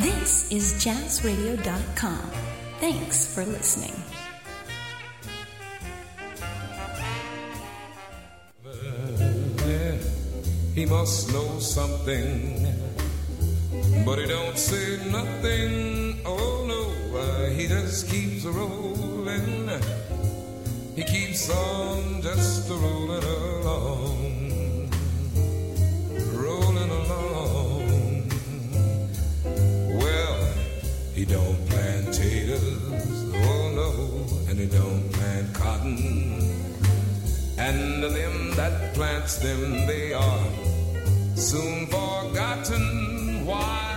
This is jazzradio.com. Thanks for listening. He must know something, but he don't say nothing. Oh no, uh, he just keeps rolling. He keeps on just rolling along, don't plant potatoes, oh no, and he don't plant cotton. And the them that plants them, they are soon forgotten. While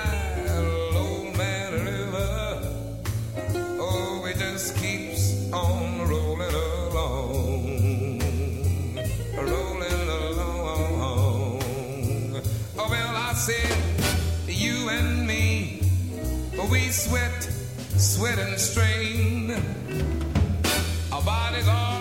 we sweat, sweat and strain. Our bodies are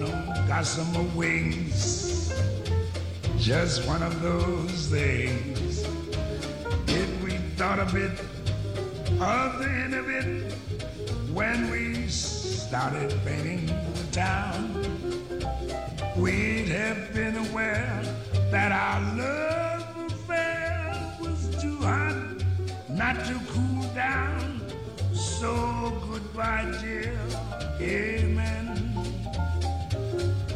on gossamer wings. Just one of those things. If we thought a bit of the end of it when we started painting the town, we'd have been aware that our love affair was too hot not to cool down. So goodbye, dear. Amen.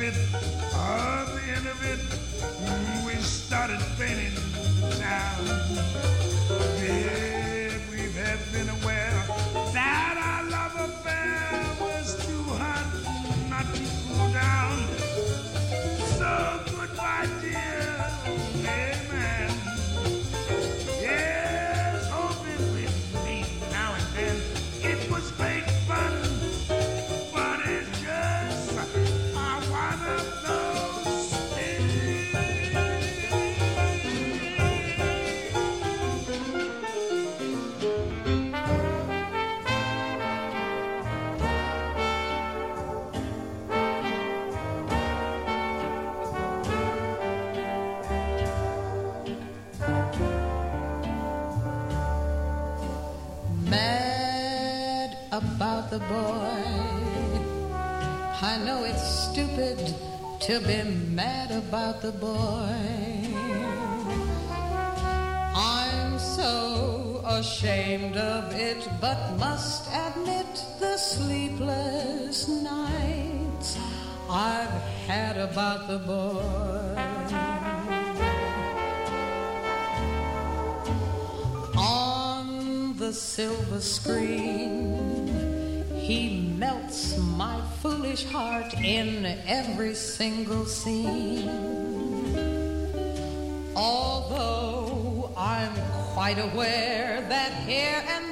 Of the end of it, we started painting town. About the boy. I know it's stupid to be mad about the boy. I'm so ashamed of it, but must admit the sleepless nights I've had about the boy. On the silver screen, he melts my foolish heart in every single scene. Although I'm quite aware that here and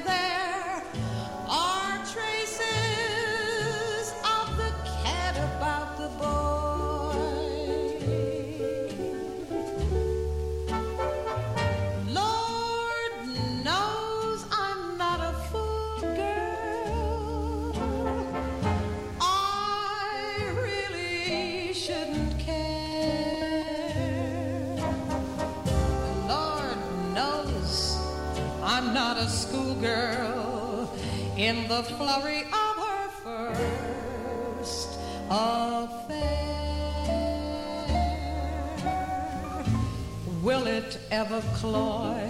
in the flurry of her first affair. Will it ever cloy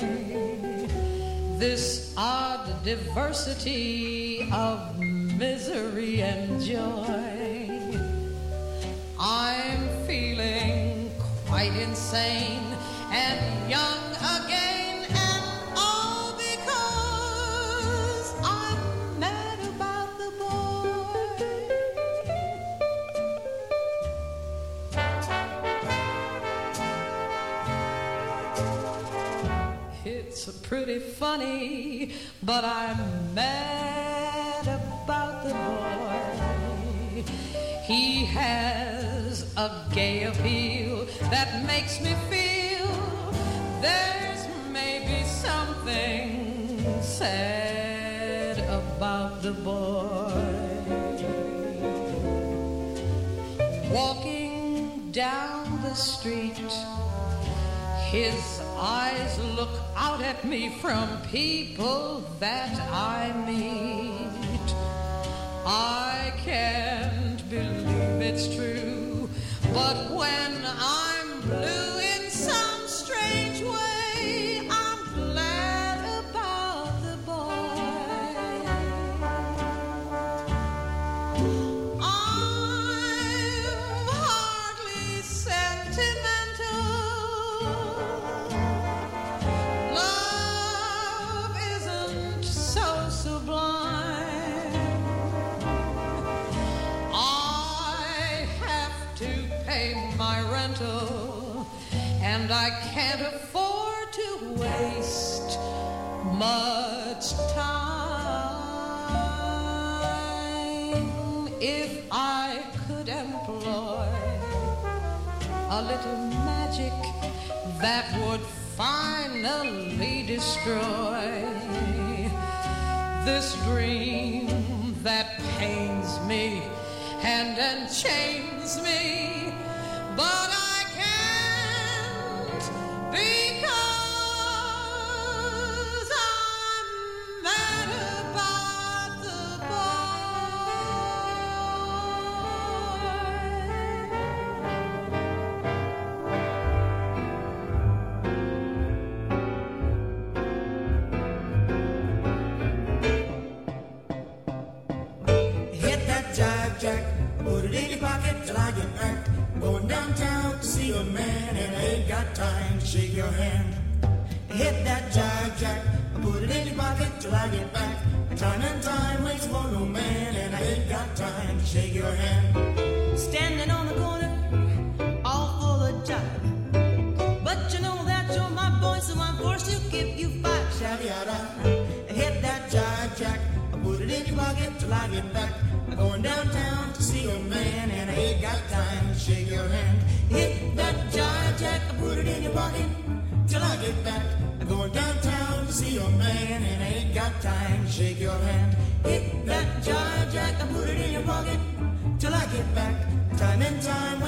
this odd diversity of misery and joy? I'm feeling quite insane and young again, It's pretty funny, but I'm mad about the boy. He has a gay appeal that makes me feel there's maybe something sad about the boy. Walking down the street, his eyes look out at me from people that I meet. I can't believe it's true, but when I'm that would finally destroy this dream that pains me and enchains me, but I can't be. the man and ain't got time to shake your hand. Hit that jive jack, put it in your pocket till I get back. Time and time waits for no man and I ain't got time to shake your hand. Standing on the corner. Jack, I put it in your pocket till I get back. Time and time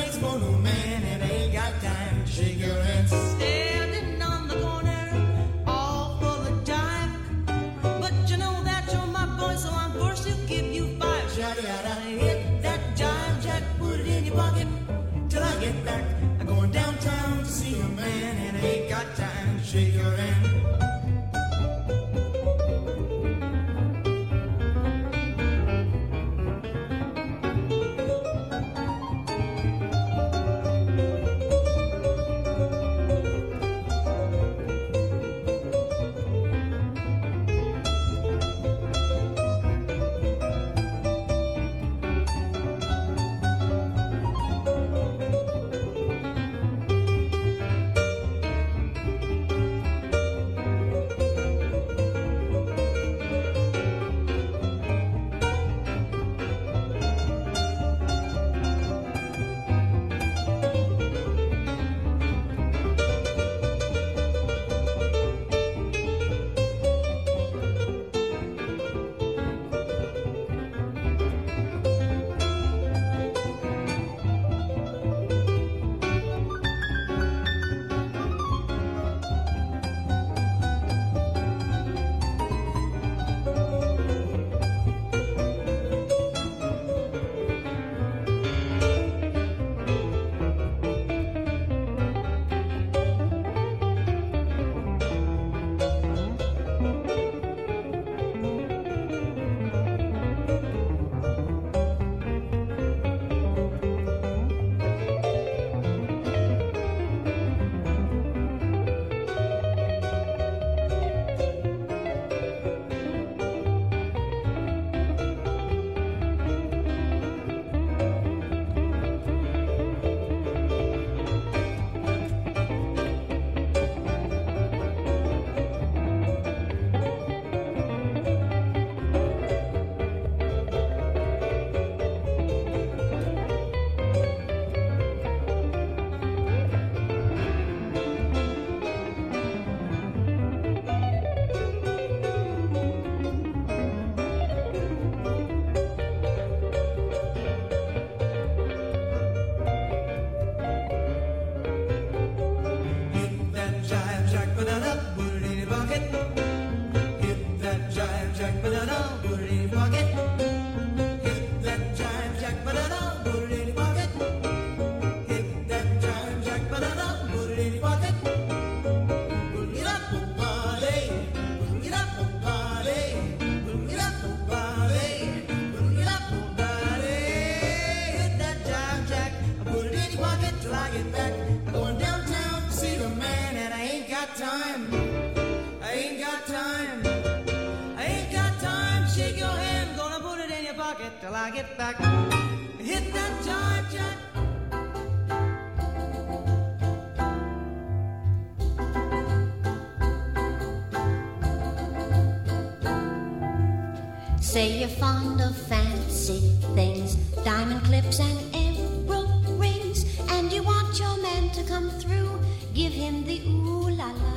Going downtown to see the man, and I ain't got time. I ain't got time. I ain't got time. Shake your gonna put it in your pocket till I get back. Hit that. Say you're fond of fancy things, diamond clips and give him the ooh la la.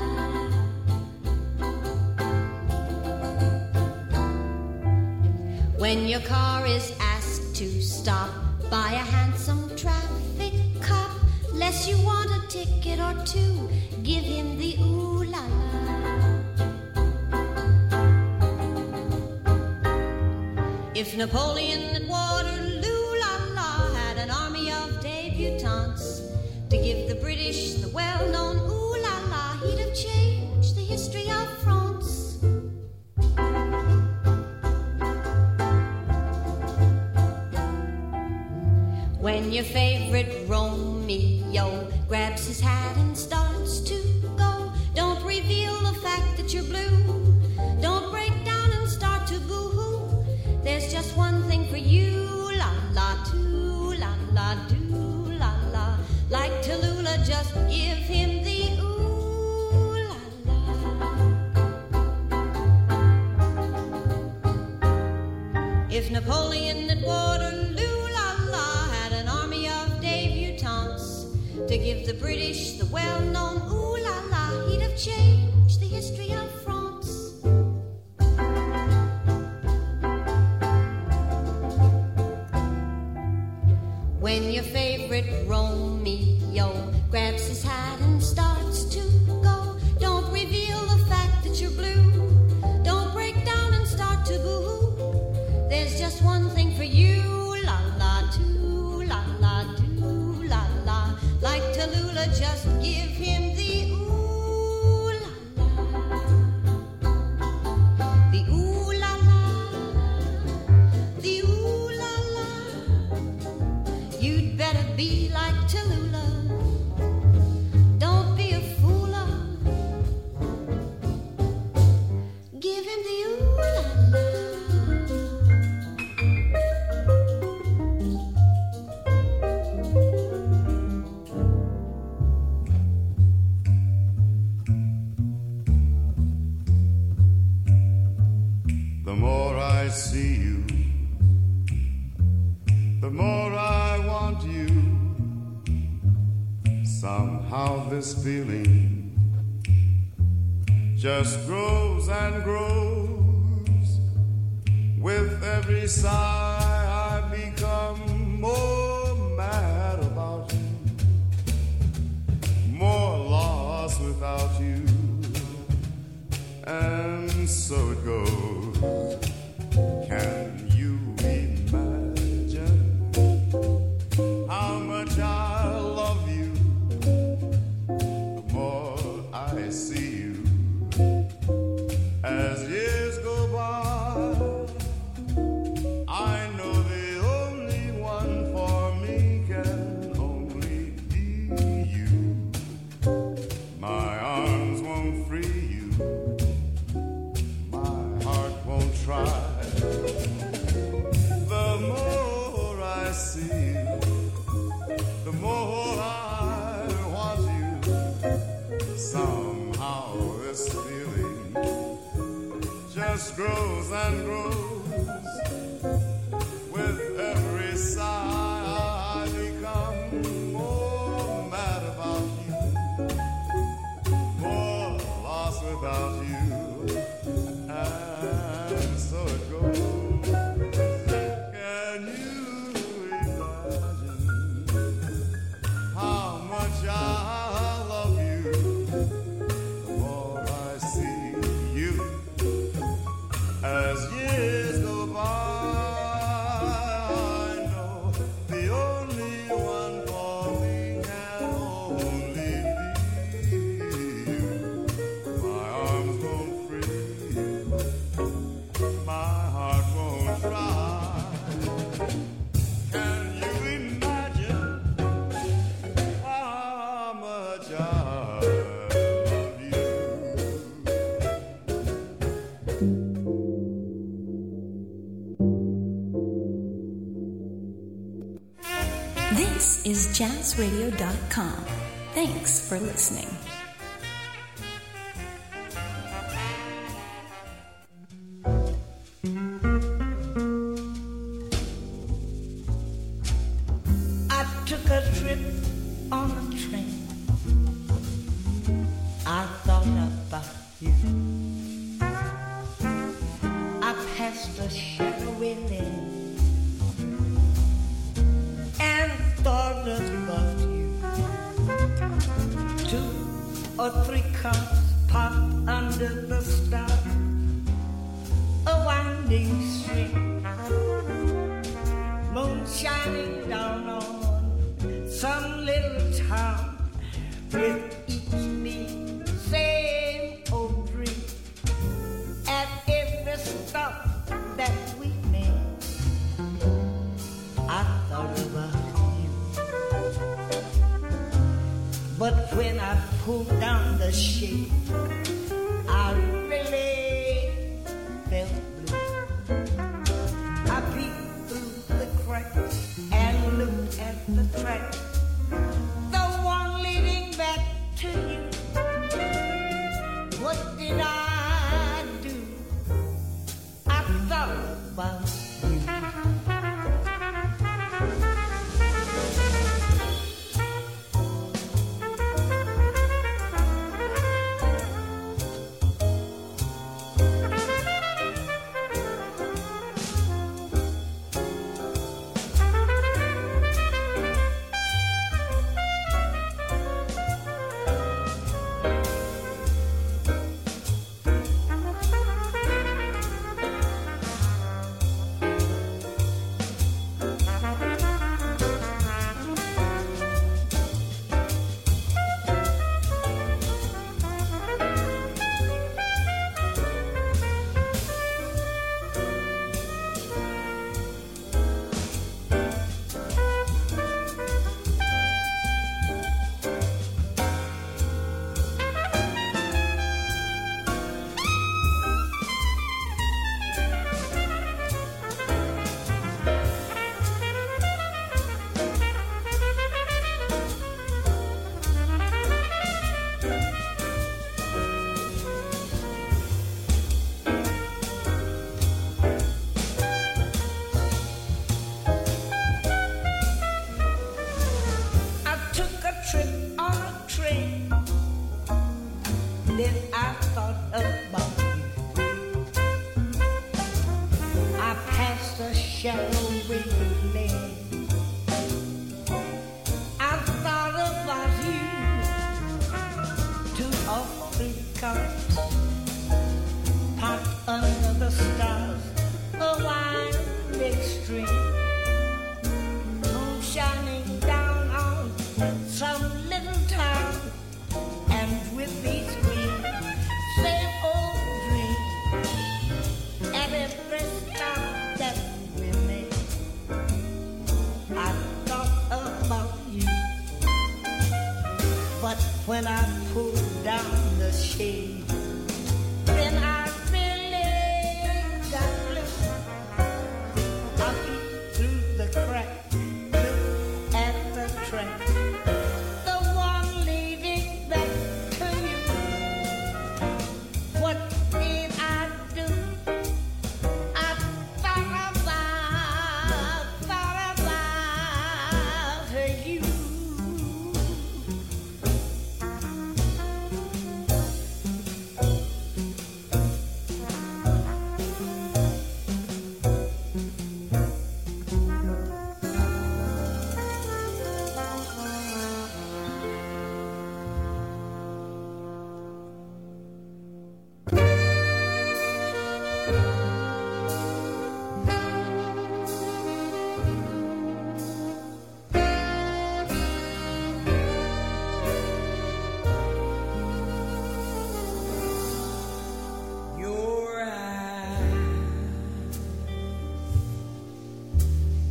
When your car is asked to stop by a handsome traffic cop, less you want a ticket or two, give him the ooh la la. If Napoleon at war Your favorite Romeo grabs his hat and starts to go, don't reveal the fact that you're blue. Don't break down and start to boo hoo. There's just one thing for you, la la, too, la la, do, la la. Like Tallulah, just give him the ooh la la. If Napoleon at Waterloo, the British the well-known ooh la la, he'd have changed the history of France. When your favorite Romeo grabs his hat and starts to go, don't reveal just give him this feeling just grows and grows. With every sigh, I become more mad about you, more lost without you. And so it goes. Can jazzradio.com. Thanks for listening. shining down on some little town with each me same old dream. At every stop that we made, I thought about you. But when I pulled down the shade, That's right.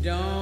Don't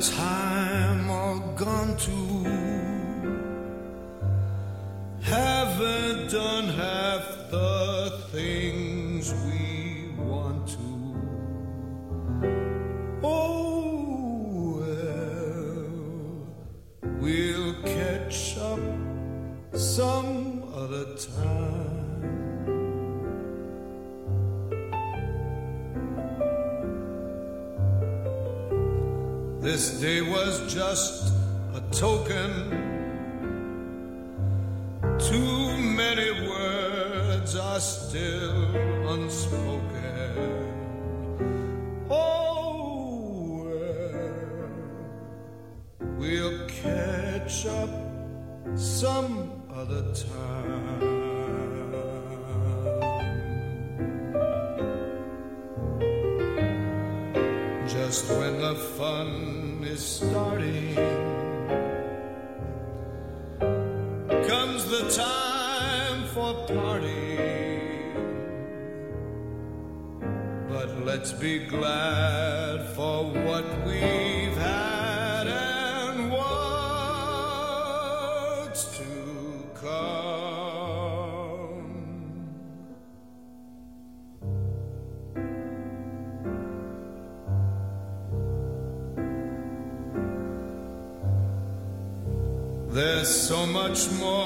time all gone to Haven't done half the things we want to. Oh well We'll catch up some other time. This day was just a token. Too many words are still unspoken. Oh, well, catch up some other time. When the fun is starting, comes the time for parting. But let's be glad for what we've much more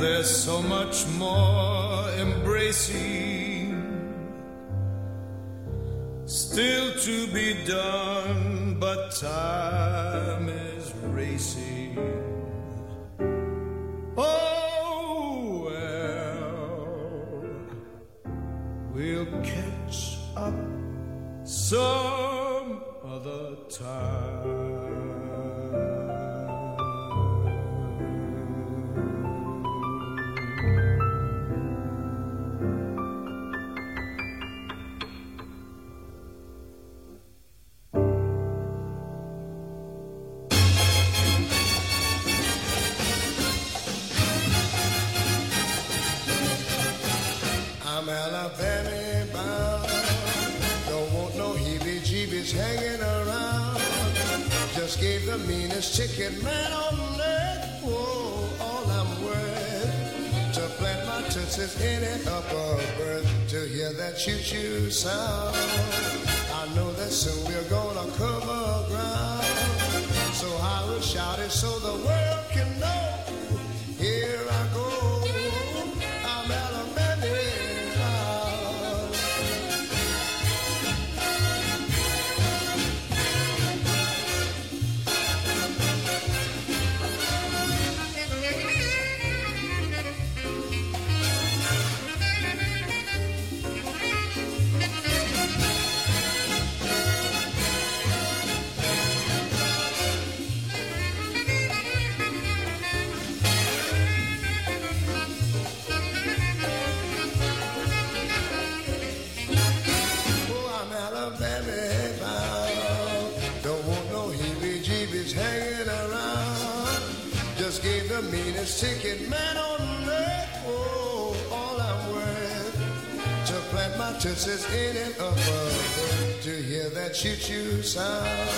There's so much more embracing ticket man on earth. Whoa, all I'm worth to plant my tootsies in an upper berth to hear that choo-choo sound. I know that soon we're gonna cover ground. So I will shout it so the world choo-choo sound.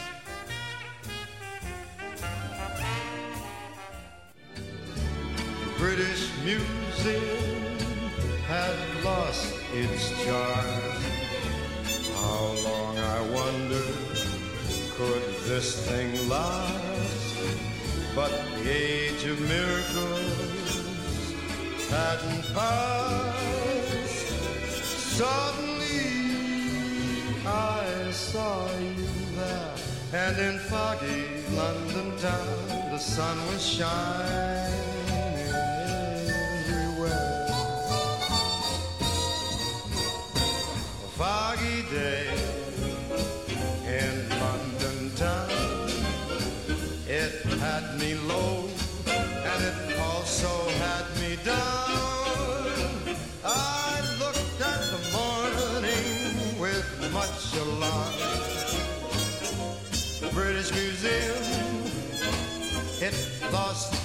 British Museum had lost its charm. How long, I wonder, could this thing last? But the age of miracles hadn't passed. Suddenly, I saw you there, and in foggy London town, the sun was shining day in London town, it had me low, and it also had me down. I looked at the morning with much alarm. The British Museum, it lost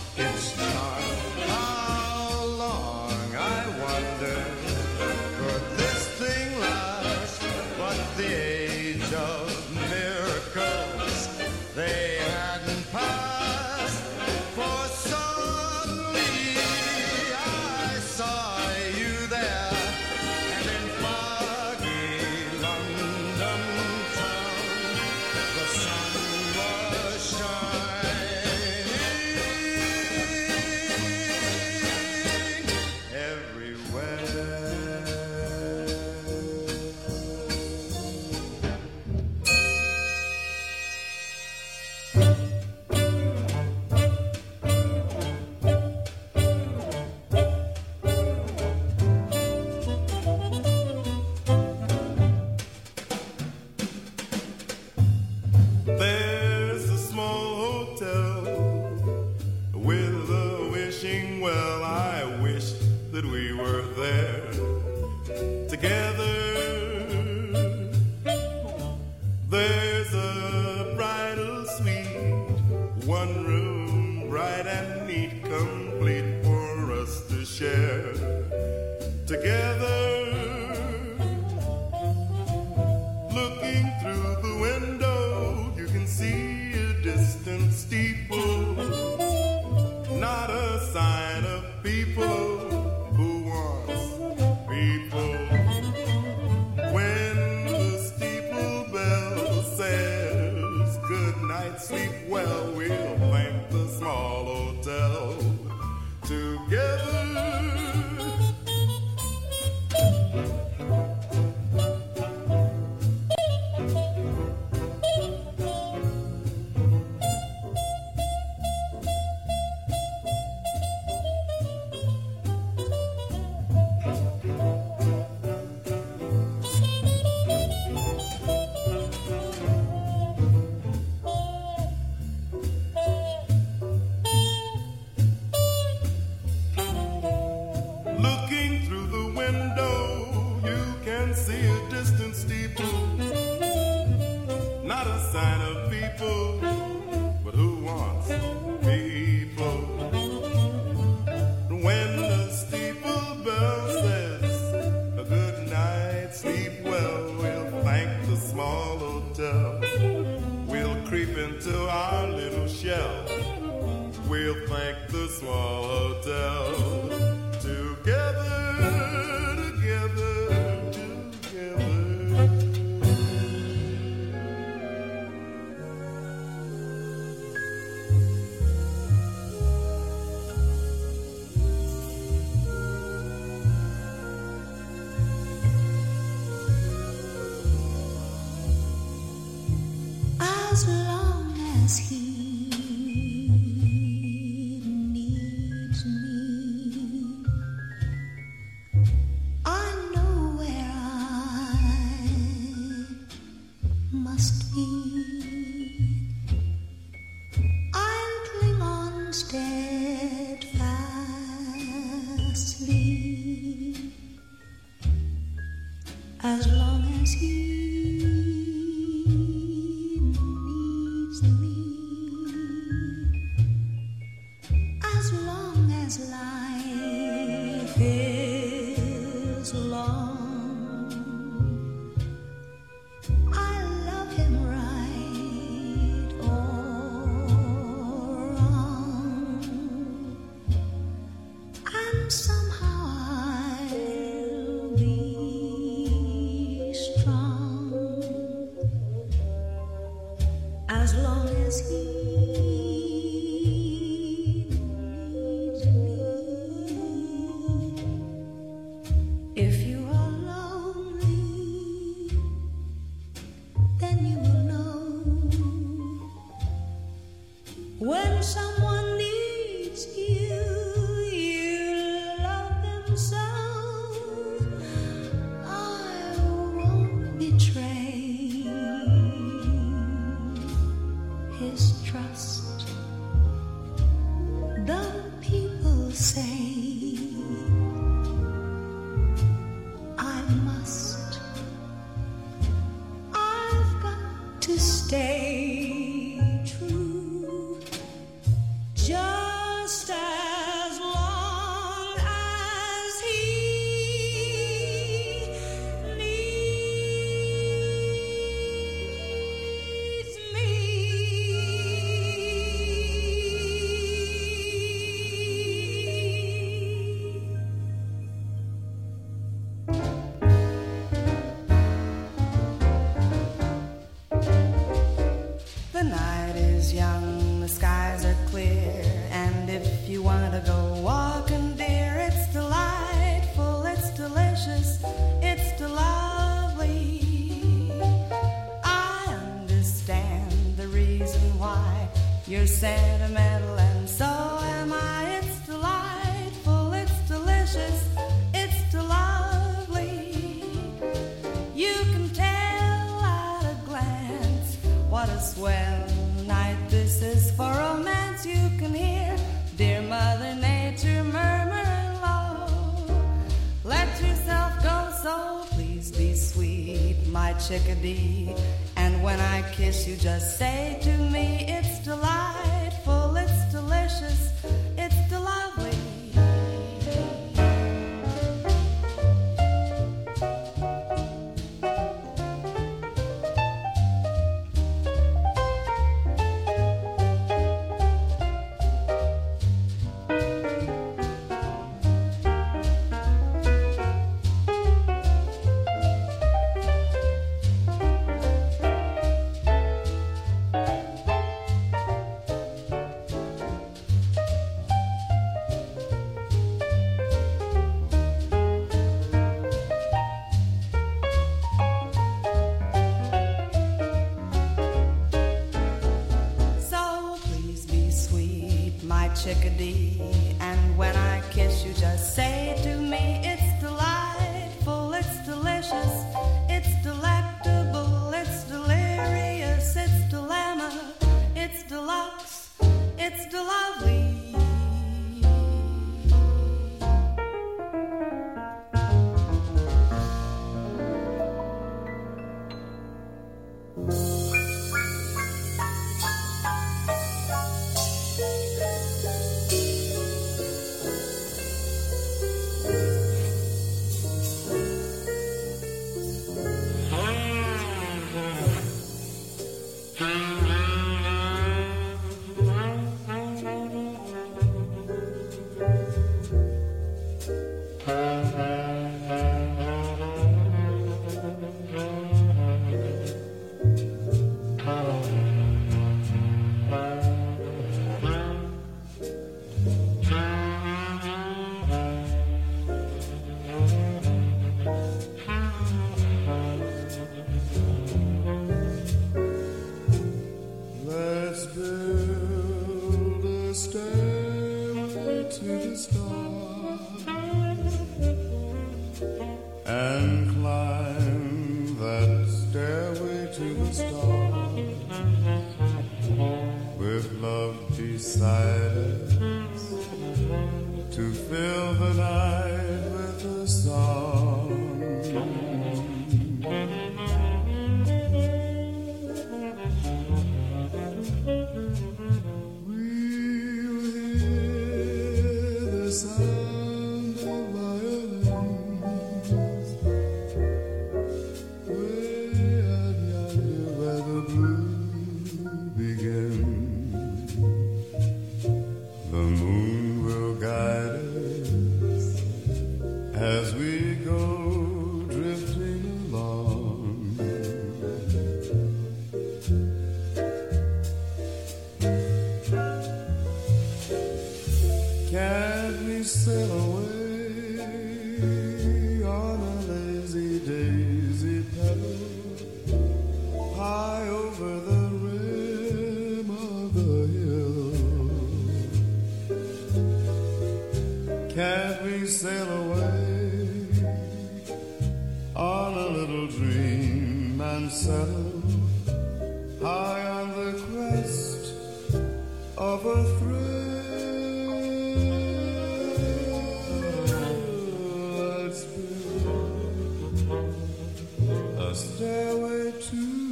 chickadee. And when I kiss you, just say to me, it's delightful, it's delicious.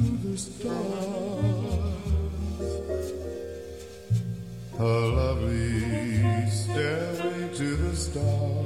The stars. A lovely stairway to the stars.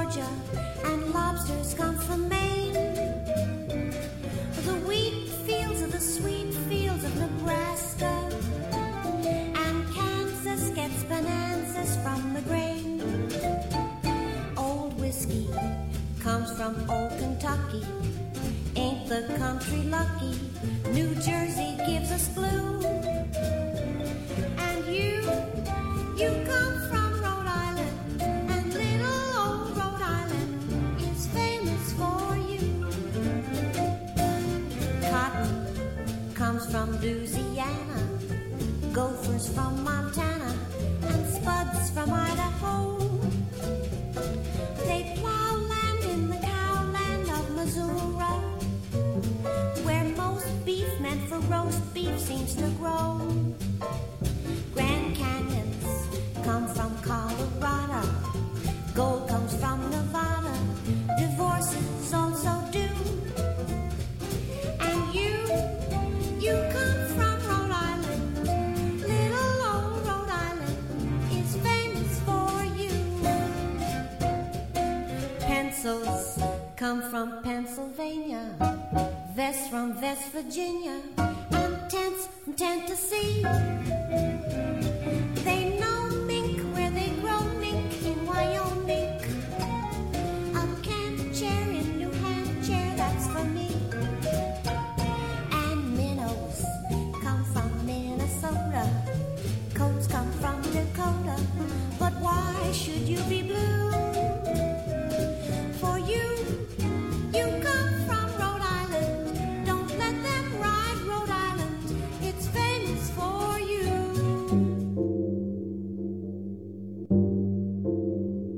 Georgia, and lobsters come from Maine. The wheat fields of the sweet fields of Nebraska, and Kansas gets bonanzas from the grain. Old whiskey comes from old Kentucky, ain't the country lucky? New Jersey gives us glue. Grover's from Montana and Spud's from Idaho. They plow land in the cowland of Missouri, where most beef meant for roast beef seems to grow. from Pennsylvania, Vess from West Virginia, and Tents from Tennessee. They know mink where they grow mink in Wyoming.